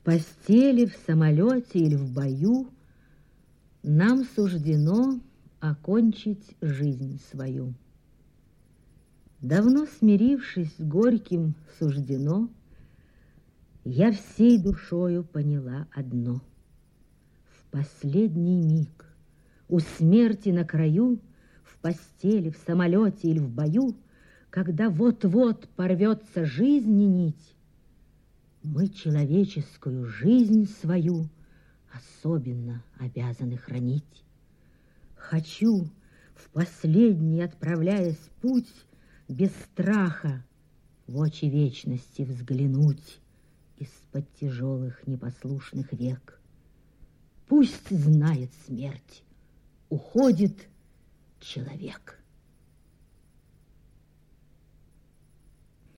В постели, в самолете или в бою Нам суждено окончить жизнь свою. Давно смирившись с горьким суждено, Я всей душою поняла одно. В последний миг у смерти на краю, В постели, в самолете или в бою, Когда вот-вот порвется жизнь нить, мы человеческую жизнь свою особенно обязаны хранить. Хочу, в последний отправляясь путь, без страха в очи вечности взглянуть из-под тяжелых непослушных век. Пусть знает смерть, уходит человек.